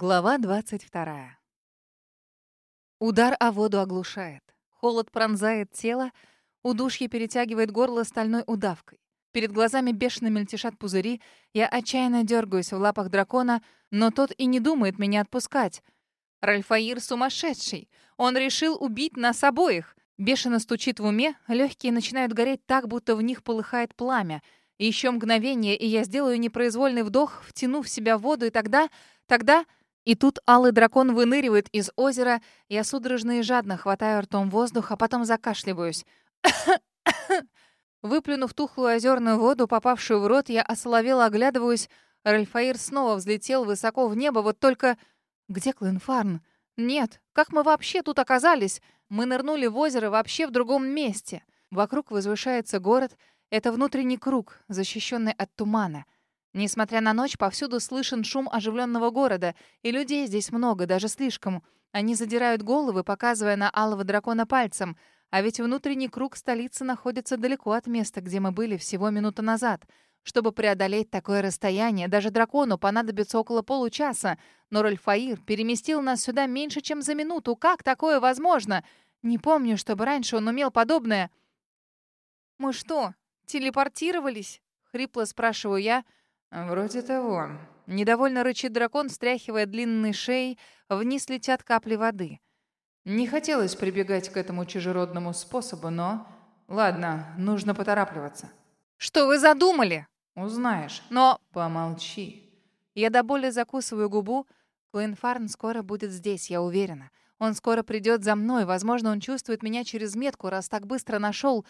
Глава 22. Удар о воду оглушает. Холод пронзает тело, удушье перетягивает горло стальной удавкой. Перед глазами бешено мельтешат пузыри, я отчаянно дергаюсь в лапах дракона, но тот и не думает меня отпускать. Ральфаир сумасшедший. Он решил убить нас обоих. Бешено стучит в уме, легкие начинают гореть так, будто в них полыхает пламя. Еще мгновение, и я сделаю непроизвольный вдох, втяну в себя воду, и тогда... Тогда... И тут алый дракон выныривает из озера, я судорожно и жадно хватаю ртом воздух, а потом закашливаюсь. Выплюнув тухлую озерную воду, попавшую в рот, я осоловела оглядываюсь. Ральфаир снова взлетел высоко в небо, вот только... Где Клинфарн? Нет, как мы вообще тут оказались? Мы нырнули в озеро вообще в другом месте. Вокруг возвышается город. Это внутренний круг, защищенный от тумана. Несмотря на ночь, повсюду слышен шум оживленного города, и людей здесь много, даже слишком. Они задирают головы, показывая на алого дракона пальцем. А ведь внутренний круг столицы находится далеко от места, где мы были всего минуту назад. Чтобы преодолеть такое расстояние, даже дракону понадобится около получаса. Но Ральфаир переместил нас сюда меньше, чем за минуту. Как такое возможно? Не помню, чтобы раньше он умел подобное. «Мы что, телепортировались?» — хрипло спрашиваю я — «Вроде того». Недовольно рычит дракон, встряхивая длинной шеей, вниз летят капли воды. Не хотелось прибегать к этому чужеродному способу, но... Ладно, нужно поторапливаться. «Что вы задумали?» «Узнаешь. Но...» «Помолчи». Я до боли закусываю губу. Клоенфарн скоро будет здесь, я уверена. Он скоро придет за мной. Возможно, он чувствует меня через метку, раз так быстро нашел.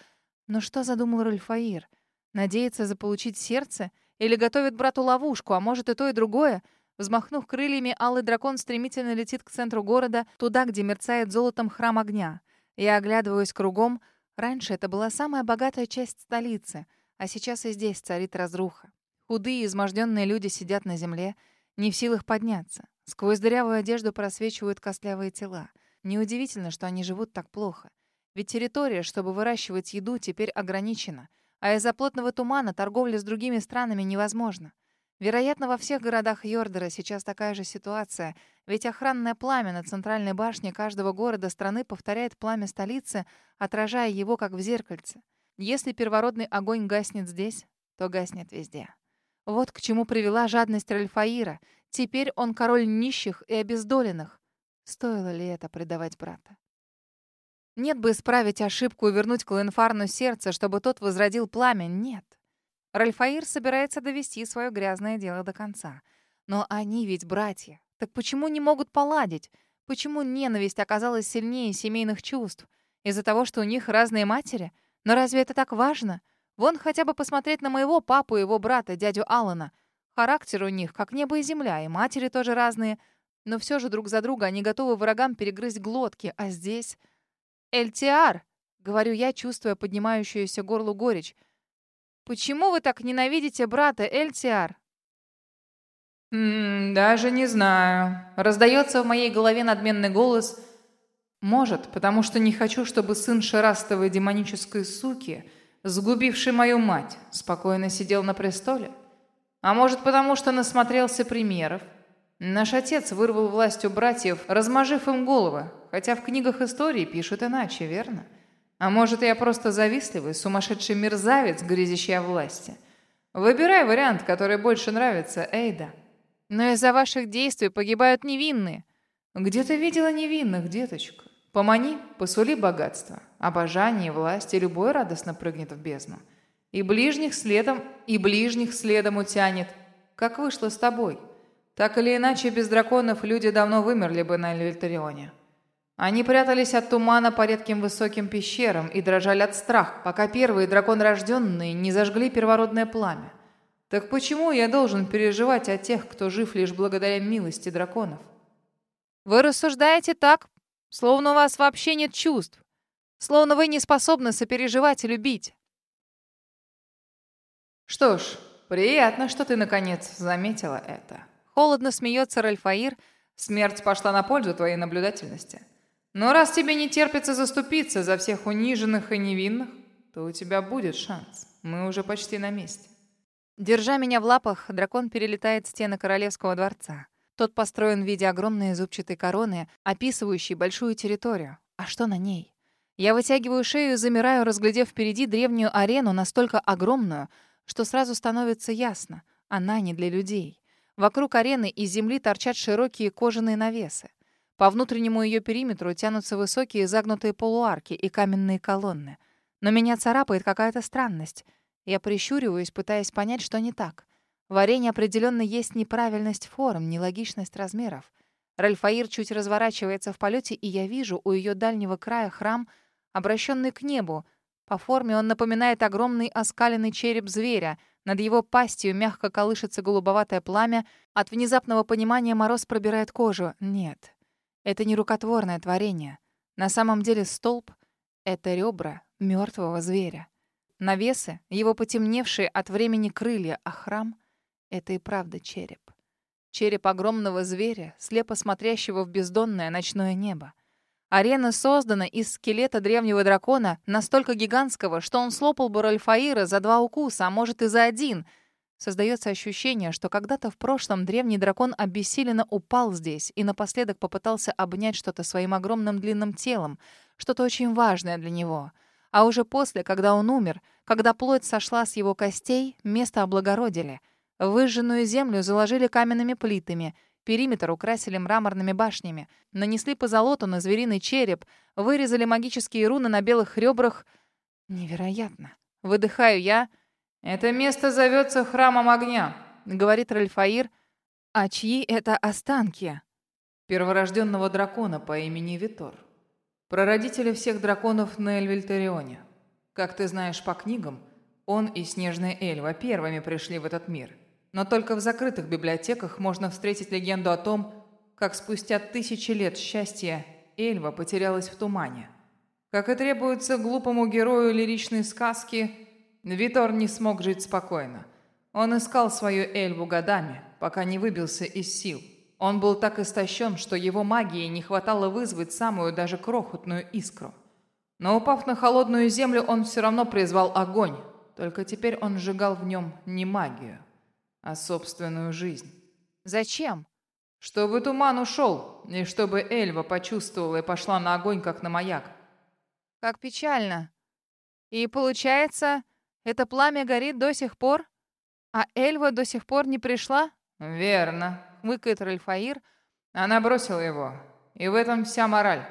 Но что задумал Ральфаир? Надеется заполучить сердце? Или готовит брату ловушку, а может и то, и другое. Взмахнув крыльями, алый дракон стремительно летит к центру города, туда, где мерцает золотом храм огня. Я оглядываюсь кругом. Раньше это была самая богатая часть столицы, а сейчас и здесь царит разруха. Худые, изможденные люди сидят на земле, не в силах подняться. Сквозь дырявую одежду просвечивают костлявые тела. Неудивительно, что они живут так плохо. Ведь территория, чтобы выращивать еду, теперь ограничена — а из-за плотного тумана торговля с другими странами невозможна. Вероятно, во всех городах Йордера сейчас такая же ситуация, ведь охранное пламя на центральной башне каждого города страны повторяет пламя столицы, отражая его как в зеркальце. Если первородный огонь гаснет здесь, то гаснет везде. Вот к чему привела жадность Ральфаира. Теперь он король нищих и обездоленных. Стоило ли это предавать брата? Нет бы исправить ошибку и вернуть Клоенфарну сердце, чтобы тот возродил пламя. Нет. Ральфаир собирается довести свое грязное дело до конца. Но они ведь братья. Так почему не могут поладить? Почему ненависть оказалась сильнее семейных чувств? Из-за того, что у них разные матери? Но разве это так важно? Вон хотя бы посмотреть на моего папу и его брата, дядю Алана. Характер у них как небо и земля, и матери тоже разные. Но все же друг за друга они готовы врагам перегрызть глотки. А здесь... «Эльтиар!» — говорю я, чувствуя поднимающуюся горлу горечь. «Почему вы так ненавидите брата, Эльтиар?» «М -м, «Даже не знаю». Раздается в моей голове надменный голос. «Может, потому что не хочу, чтобы сын шерастовой демонической суки, сгубивший мою мать, спокойно сидел на престоле? А может, потому что насмотрелся примеров, Наш отец вырвал власть у братьев, размажив им головы, хотя в книгах истории пишут иначе, верно? А может, я просто завистливый, сумасшедший мерзавец, грезящий о власти? Выбирай вариант, который больше нравится, Эйда. Но из-за ваших действий погибают невинные. Где ты видела невинных, деточка? Помани, посули богатство, обожание, власть, и любой радостно прыгнет в бездну. И ближних следом, и ближних следом утянет, как вышло с тобой. Так или иначе, без драконов люди давно вымерли бы на Эльтарионе. Они прятались от тумана по редким высоким пещерам и дрожали от страха, пока первые драконрожденные не зажгли первородное пламя. Так почему я должен переживать о тех, кто жив лишь благодаря милости драконов? Вы рассуждаете так, словно у вас вообще нет чувств, словно вы не способны сопереживать и любить. Что ж, приятно, что ты наконец заметила это. Холодно смеется Ральфаир. Смерть пошла на пользу твоей наблюдательности. Но раз тебе не терпится заступиться за всех униженных и невинных, то у тебя будет шанс. Мы уже почти на месте. Держа меня в лапах, дракон перелетает стены королевского дворца. Тот построен в виде огромной зубчатой короны, описывающей большую территорию. А что на ней? Я вытягиваю шею и замираю, разглядев впереди древнюю арену, настолько огромную, что сразу становится ясно. Она не для людей. Вокруг арены из земли торчат широкие кожаные навесы. По внутреннему ее периметру тянутся высокие загнутые полуарки и каменные колонны. Но меня царапает какая-то странность. Я прищуриваюсь, пытаясь понять, что не так. В арене определенно есть неправильность форм, нелогичность размеров. Ральфаир чуть разворачивается в полете, и я вижу у ее дальнего края храм, обращенный к небу. По форме он напоминает огромный оскаленный череп зверя. Над его пастью мягко колышется голубоватое пламя. От внезапного понимания мороз пробирает кожу. Нет, это не рукотворное творение. На самом деле столб — это ребра мертвого зверя. Навесы — его потемневшие от времени крылья, а храм — это и правда череп. Череп огромного зверя, слепо смотрящего в бездонное ночное небо. Арена создана из скелета древнего дракона, настолько гигантского, что он слопал бы Ральфаира за два укуса, а может и за один — Создается ощущение, что когда-то в прошлом древний дракон обессиленно упал здесь и напоследок попытался обнять что-то своим огромным длинным телом, что-то очень важное для него. А уже после, когда он умер, когда плоть сошла с его костей, место облагородили. Выжженную землю заложили каменными плитами, периметр украсили мраморными башнями, нанесли по золоту на звериный череп, вырезали магические руны на белых ребрах. Невероятно. Выдыхаю я — «Это место зовется Храмом Огня», — говорит Ральфаир. «А чьи это останки?» «Перворожденного дракона по имени Витор. Прародителя всех драконов на Эльвельтерионе. Как ты знаешь по книгам, он и Снежная Эльва первыми пришли в этот мир. Но только в закрытых библиотеках можно встретить легенду о том, как спустя тысячи лет счастья Эльва потерялась в тумане. Как и требуется глупому герою лиричной сказки — Витор не смог жить спокойно. Он искал свою Эльву годами, пока не выбился из сил. Он был так истощен, что его магии не хватало вызвать самую даже крохотную искру. Но упав на холодную землю, он все равно призвал огонь. Только теперь он сжигал в нем не магию, а собственную жизнь. Зачем? Чтобы туман ушел, и чтобы Эльва почувствовала и пошла на огонь, как на маяк. Как печально. И получается, это пламя горит до сих пор? А Эльва до сих пор не пришла? Верно, выкает Ральфаир. Она бросила его. И в этом вся мораль.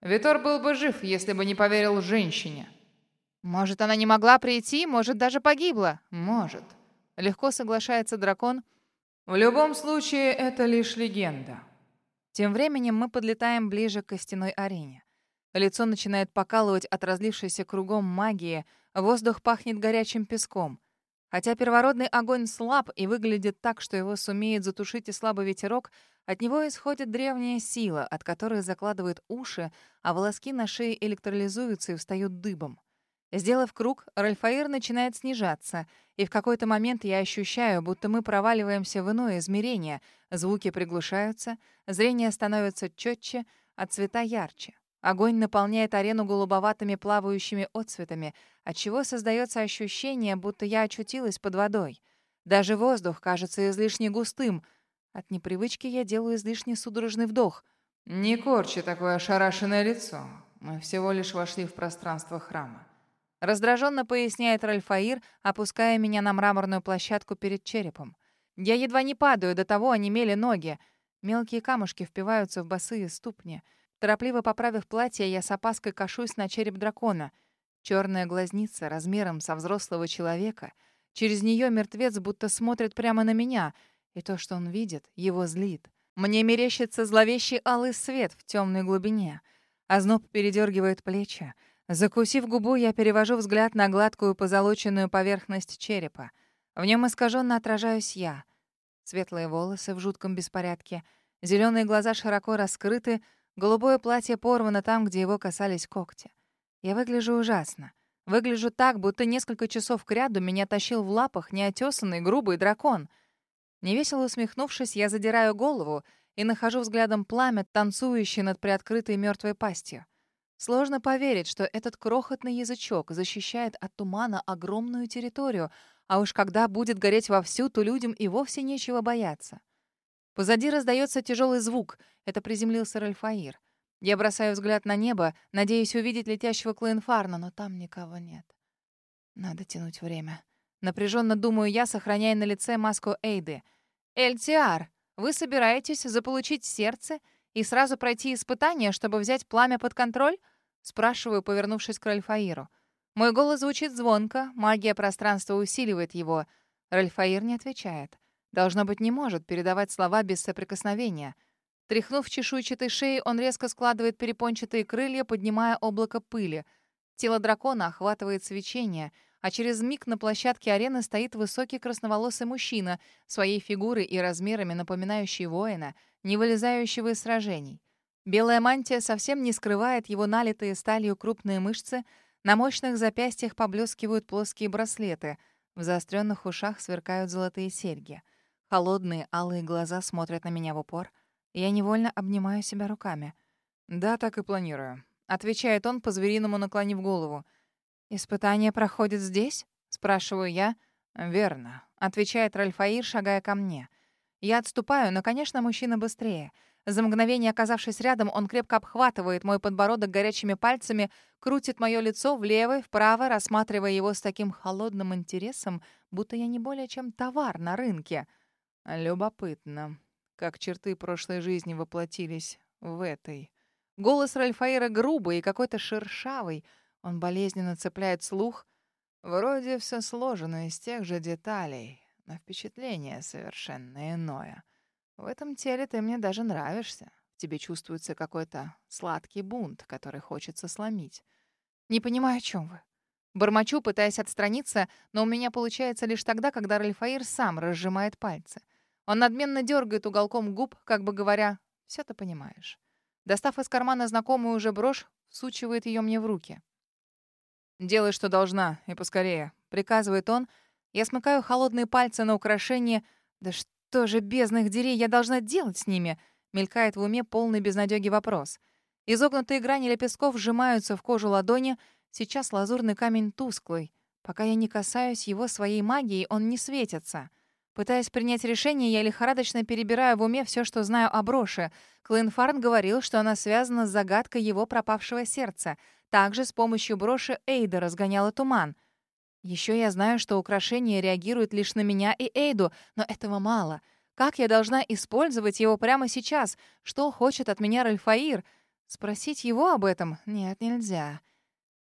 Витор был бы жив, если бы не поверил женщине. Может, она не могла прийти, может, даже погибла. Может. Легко соглашается дракон. В любом случае, это лишь легенда. Тем временем мы подлетаем ближе к костяной арене. Лицо начинает покалывать от разлившейся кругом магии, воздух пахнет горячим песком. Хотя первородный огонь слаб и выглядит так, что его сумеет затушить и слабый ветерок, от него исходит древняя сила, от которой закладывает уши, а волоски на шее электролизуются и встают дыбом. Сделав круг, Ральфаир начинает снижаться, и в какой-то момент я ощущаю, будто мы проваливаемся в иное измерение. Звуки приглушаются, зрение становится четче, а цвета ярче. Огонь наполняет арену голубоватыми плавающими отцветами, отчего создается ощущение, будто я очутилась под водой. Даже воздух кажется излишне густым. От непривычки я делаю излишне судорожный вдох. «Не корчи такое ошарашенное лицо. Мы всего лишь вошли в пространство храма». Раздраженно поясняет Ральфаир, опуская меня на мраморную площадку перед черепом. Я едва не падаю, до того онемели ноги. Мелкие камушки впиваются в босые ступни — Торопливо поправив платье, я с опаской кашусь на череп дракона. Черная глазница размером со взрослого человека. Через нее мертвец будто смотрит прямо на меня, и то, что он видит, его злит. Мне мерещится зловещий алый свет в темной глубине. Озноб передергивает плечи. Закусив губу, я перевожу взгляд на гладкую позолоченную поверхность черепа. В нем искаженно отражаюсь я. Светлые волосы в жутком беспорядке, зеленые глаза широко раскрыты, Голубое платье порвано там, где его касались когти. Я выгляжу ужасно. Выгляжу так, будто несколько часов кряду меня тащил в лапах неотесанный грубый дракон. Невесело усмехнувшись, я задираю голову и нахожу взглядом пламя, танцующее над приоткрытой мертвой пастью. Сложно поверить, что этот крохотный язычок защищает от тумана огромную территорию, а уж когда будет гореть вовсю, то людям и вовсе нечего бояться. Позади раздается тяжелый звук. Это приземлился Ральфаир. Я бросаю взгляд на небо, надеясь увидеть летящего Клоенфарна, но там никого нет. Надо тянуть время. Напряженно думаю я, сохраняя на лице маску Эйды. «Эльтиар, вы собираетесь заполучить сердце и сразу пройти испытание, чтобы взять пламя под контроль?» Спрашиваю, повернувшись к Ральфаиру. Мой голос звучит звонко, магия пространства усиливает его. Ральфаир не отвечает. Должно быть, не может передавать слова без соприкосновения. Тряхнув чешуйчатой шеей, он резко складывает перепончатые крылья, поднимая облако пыли. Тело дракона охватывает свечение, а через миг на площадке арены стоит высокий красноволосый мужчина, своей фигурой и размерами напоминающий воина, не вылезающего из сражений. Белая мантия совсем не скрывает его налитые сталью крупные мышцы, на мощных запястьях поблескивают плоские браслеты, в заостренных ушах сверкают золотые серьги. Холодные алые глаза смотрят на меня в упор. Я невольно обнимаю себя руками. «Да, так и планирую», — отвечает он, по-звериному наклонив голову. «Испытание проходит здесь?» — спрашиваю я. «Верно», — отвечает Ральфаир, шагая ко мне. Я отступаю, но, конечно, мужчина быстрее — за мгновение оказавшись рядом, он крепко обхватывает мой подбородок горячими пальцами, крутит мое лицо влево и вправо, рассматривая его с таким холодным интересом, будто я не более чем товар на рынке. Любопытно, как черты прошлой жизни воплотились в этой. Голос Ральфаира грубый и какой-то шершавый. Он болезненно цепляет слух. Вроде все сложено из тех же деталей, но впечатление совершенно иное. В этом теле ты мне даже нравишься. Тебе чувствуется какой-то сладкий бунт, который хочется сломить. Не понимаю, о чем вы. Бормочу, пытаясь отстраниться, но у меня получается лишь тогда, когда Ральфаир сам разжимает пальцы. Он надменно дергает уголком губ, как бы говоря, «Все ты понимаешь». Достав из кармана знакомую уже брошь, всучивает ее мне в руки. «Делай, что должна, и поскорее», — приказывает он. Я смыкаю холодные пальцы на украшение. Да что же, бездных дерей, я должна делать с ними? Мелькает в уме полный безнадёги вопрос. Изогнутые грани лепестков сжимаются в кожу ладони. Сейчас лазурный камень тусклый. Пока я не касаюсь его своей магией, он не светится. Пытаясь принять решение, я лихорадочно перебираю в уме все, что знаю о броши. Клинфарн говорил, что она связана с загадкой его пропавшего сердца. Также с помощью броши Эйда разгоняла туман — еще я знаю, что украшение реагирует лишь на меня и Эйду, но этого мало. Как я должна использовать его прямо сейчас? Что хочет от меня Ральфаир? Спросить его об этом? Нет, нельзя.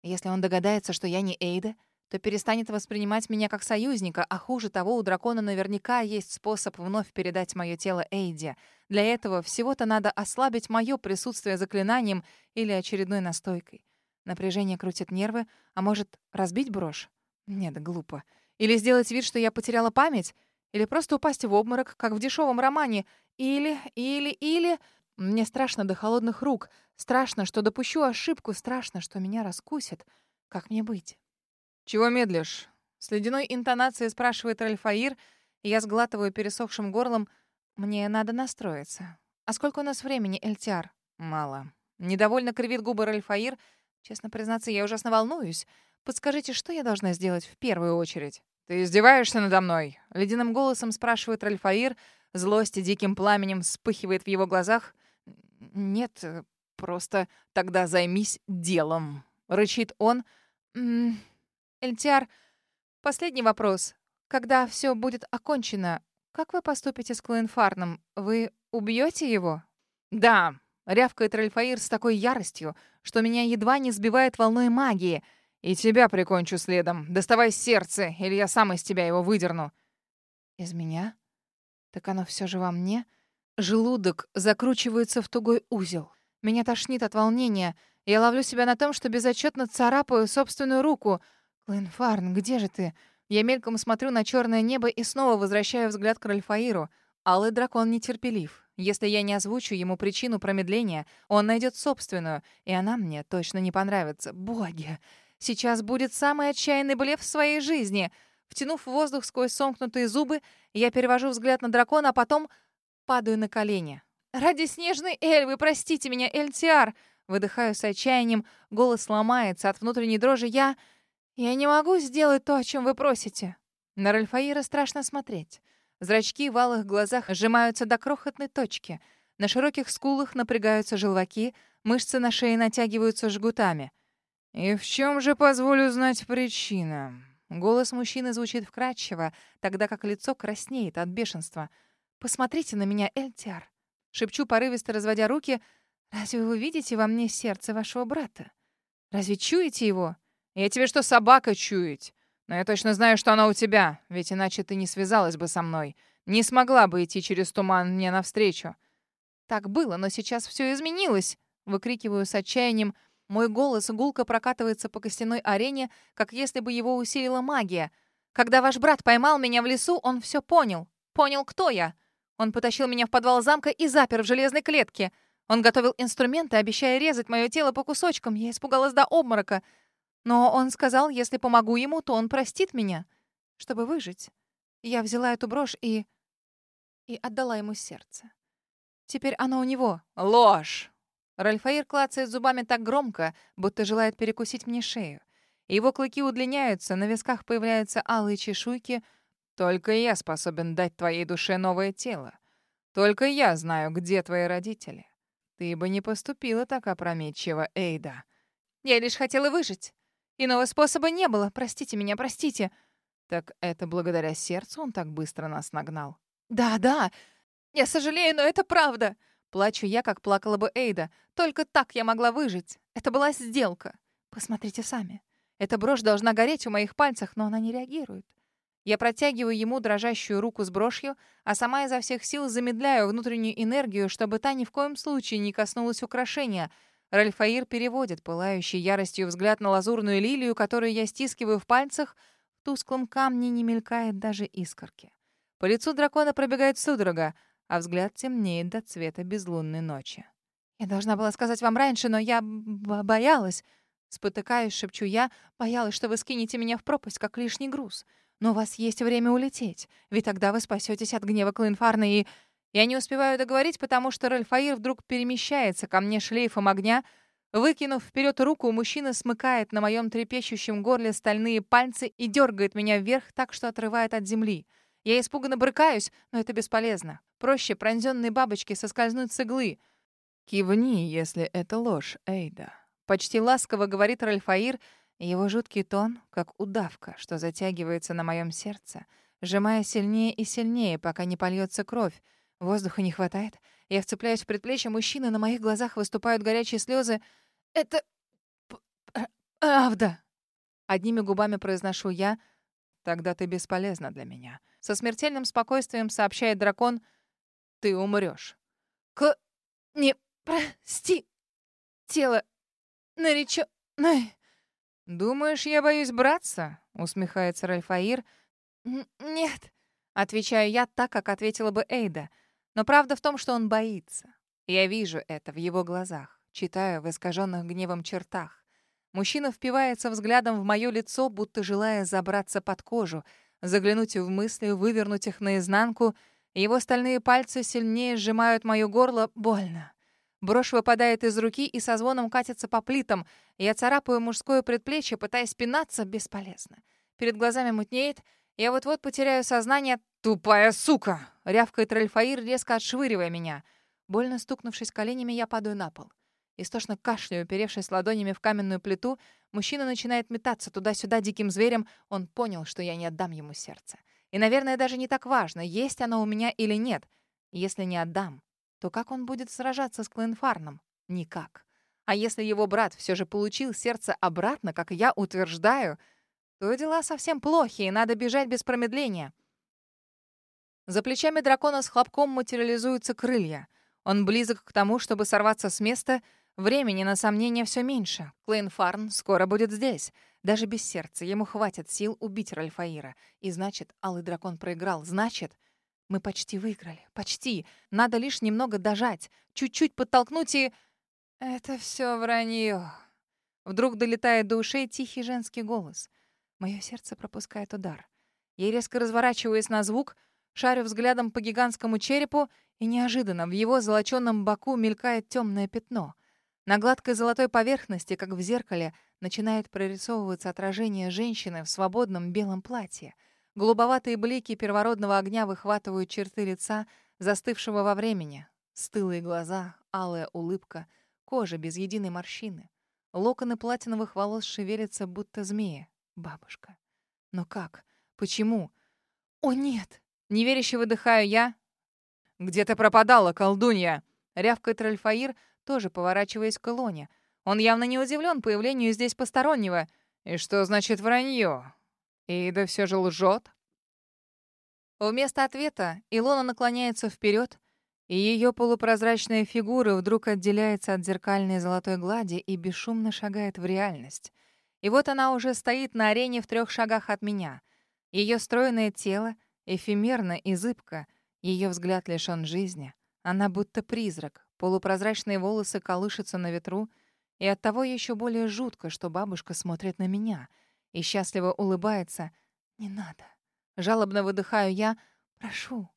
Если он догадается, что я не Эйда, то перестанет воспринимать меня как союзника, а хуже того, у дракона наверняка есть способ вновь передать мое тело Эйде. Для этого всего-то надо ослабить мое присутствие заклинанием или очередной настойкой. Напряжение крутит нервы, а может, разбить брошь? Нет, глупо. Или сделать вид, что я потеряла память, или просто упасть в обморок, как в дешевом романе, или, или, или... Мне страшно до холодных рук, страшно, что допущу ошибку, страшно, что меня раскусят. Как мне быть? «Чего медлишь?» С ледяной интонацией спрашивает Ральфаир, и я сглатываю пересохшим горлом. Мне надо настроиться. «А сколько у нас времени, Эльтиар?» «Мало». Недовольно кривит губы Ральфаир. Честно признаться, я ужасно волнуюсь. Подскажите, что я должна сделать в первую очередь? Ты издеваешься надо мной? Ледяным голосом спрашивает Ральфаир. Злость и диким пламенем вспыхивает в его глазах. Нет, э, просто тогда займись делом. Рычит он. Эльтиар, последний вопрос. Когда все будет окончено, как вы поступите с Клоенфарном? Вы убьете его? Да, рявкает Ральфаир с такой яростью, что меня едва не сбивает волной магии — и тебя прикончу следом. Доставай сердце, или я сам из тебя его выдерну. Из меня? Так оно все же во мне? Желудок закручивается в тугой узел. Меня тошнит от волнения. Я ловлю себя на том, что безотчетно царапаю собственную руку. Клинфарн, где же ты? Я мельком смотрю на черное небо и снова возвращаю взгляд к Ральфаиру. Алый дракон нетерпелив. Если я не озвучу ему причину промедления, он найдет собственную, и она мне точно не понравится. Боги! Сейчас будет самый отчаянный блеф в своей жизни. Втянув воздух сквозь сомкнутые зубы, я перевожу взгляд на дракона, а потом падаю на колени. «Ради снежной Эльвы, простите меня, Эльтиар!» Выдыхаю с отчаянием, голос ломается от внутренней дрожи. «Я... я не могу сделать то, о чем вы просите». На Ральфаира страшно смотреть. Зрачки в алых глазах сжимаются до крохотной точки. На широких скулах напрягаются желваки, мышцы на шее натягиваются жгутами. «И в чем же, позволю знать, причина?» Голос мужчины звучит вкрадчиво, тогда как лицо краснеет от бешенства. «Посмотрите на меня, Эльтиар!» Шепчу, порывисто разводя руки. «Разве вы видите во мне сердце вашего брата? Разве чуете его?» «Я тебе что, собака чуять? Но я точно знаю, что она у тебя, ведь иначе ты не связалась бы со мной. Не смогла бы идти через туман мне навстречу». «Так было, но сейчас все изменилось!» Выкрикиваю с отчаянием. Мой голос гулко прокатывается по костяной арене, как если бы его усилила магия. Когда ваш брат поймал меня в лесу, он все понял. Понял, кто я. Он потащил меня в подвал замка и запер в железной клетке. Он готовил инструменты, обещая резать мое тело по кусочкам. Я испугалась до обморока. Но он сказал, если помогу ему, то он простит меня, чтобы выжить. Я взяла эту брошь и... и отдала ему сердце. Теперь оно у него. Ложь! Ральфаир клацает зубами так громко, будто желает перекусить мне шею. Его клыки удлиняются, на висках появляются алые чешуйки. «Только я способен дать твоей душе новое тело. Только я знаю, где твои родители. Ты бы не поступила так опрометчиво, Эйда». «Я лишь хотела выжить. Иного способа не было. Простите меня, простите». «Так это благодаря сердцу он так быстро нас нагнал?» «Да, да. Я сожалею, но это правда». Плачу я, как плакала бы Эйда. Только так я могла выжить. Это была сделка. Посмотрите сами. Эта брошь должна гореть у моих пальцах, но она не реагирует. Я протягиваю ему дрожащую руку с брошью, а сама изо всех сил замедляю внутреннюю энергию, чтобы та ни в коем случае не коснулась украшения. Ральфаир переводит пылающий яростью взгляд на лазурную лилию, которую я стискиваю в пальцах. В тусклом камне не мелькает даже искорки. По лицу дракона пробегает судорога а взгляд темнеет до цвета безлунной ночи. «Я должна была сказать вам раньше, но я боялась». Спотыкаясь, шепчу я, боялась, что вы скинете меня в пропасть, как лишний груз. Но у вас есть время улететь, ведь тогда вы спасетесь от гнева Клинфарна и... Я не успеваю договорить, потому что Ральфаир вдруг перемещается ко мне шлейфом огня. Выкинув вперед руку, мужчина смыкает на моем трепещущем горле стальные пальцы и дергает меня вверх так, что отрывает от земли. Я испуганно брыкаюсь, но это бесполезно. Проще пронзенной бабочке соскользнуть с иглы. «Кивни, если это ложь, Эйда». Почти ласково говорит Ральфаир, его жуткий тон, как удавка, что затягивается на моем сердце, сжимая сильнее и сильнее, пока не польется кровь. Воздуха не хватает. Я вцепляюсь в предплечье мужчины, на моих глазах выступают горячие слезы. «Это... правда!» Одними губами произношу я. «Тогда ты бесполезна для меня». Со смертельным спокойствием сообщает дракон — ты умрешь. К... не прости. Тело наречённое. «Думаешь, я боюсь браться?» — усмехается Ральфаир. «Нет», — отвечаю я так, как ответила бы Эйда. Но правда в том, что он боится. Я вижу это в его глазах, читаю в искаженных гневом чертах. Мужчина впивается взглядом в мое лицо, будто желая забраться под кожу, заглянуть в мысли, вывернуть их наизнанку — его стальные пальцы сильнее сжимают моё горло. Больно. Брошь выпадает из руки и со звоном катится по плитам. Я царапаю мужское предплечье, пытаясь пинаться, бесполезно. Перед глазами мутнеет. Я вот-вот потеряю сознание. «Тупая сука!» — рявкает Ральфаир, резко отшвыривая меня. Больно стукнувшись коленями, я падаю на пол. Истошно кашляю, уперевшись ладонями в каменную плиту. Мужчина начинает метаться туда-сюда диким зверем. Он понял, что я не отдам ему сердце. И, наверное, даже не так важно, есть оно у меня или нет. Если не отдам, то как он будет сражаться с Клинфарном? Никак. А если его брат все же получил сердце обратно, как я утверждаю, то дела совсем плохи, и надо бежать без промедления. За плечами дракона с хлопком материализуются крылья. Он близок к тому, чтобы сорваться с места. Времени на сомнения все меньше. Клейнфарн скоро будет здесь. Даже без сердца ему хватит сил убить Ральфаира. И значит, Алый Дракон проиграл. Значит, мы почти выиграли. Почти. Надо лишь немного дожать. Чуть-чуть подтолкнуть и... Это все вранье. Вдруг долетает до ушей тихий женский голос. Мое сердце пропускает удар. Я резко разворачиваюсь на звук, шарю взглядом по гигантскому черепу, и неожиданно в его золоченном боку мелькает темное пятно. На гладкой золотой поверхности, как в зеркале, начинает прорисовываться отражение женщины в свободном белом платье. Голубоватые блики первородного огня выхватывают черты лица, застывшего во времени. Стылые глаза, алая улыбка, кожа без единой морщины. Локоны платиновых волос шевелятся, будто змеи. Бабушка. Но как? Почему? О, нет! Неверяще выдыхаю я. «Где ты пропадала, колдунья?» Рявкает Ральфаир, тоже поворачиваясь к Илоне. Он явно не удивлен появлению здесь постороннего. «И что значит вранье? Ида все же лжет?» Вместо ответа Илона наклоняется вперед, и ее полупрозрачная фигура вдруг отделяется от зеркальной золотой глади и бесшумно шагает в реальность. И вот она уже стоит на арене в трех шагах от меня. Ее стройное тело эфемерно и зыбко, ее взгляд лишен жизни. Она будто призрак, полупрозрачные волосы колышутся на ветру, и оттого еще более жутко, что бабушка смотрит на меня и счастливо улыбается. «Не надо». Жалобно выдыхаю я. «Прошу».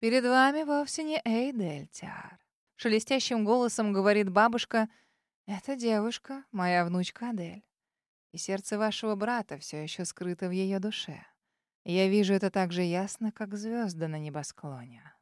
«Перед вами вовсе не Эйдельтяр», — шелестящим голосом говорит бабушка. «Это девушка, моя внучка Адель. И сердце вашего брата все еще скрыто в ее душе. Я вижу это так же ясно, как звезды на небосклоне».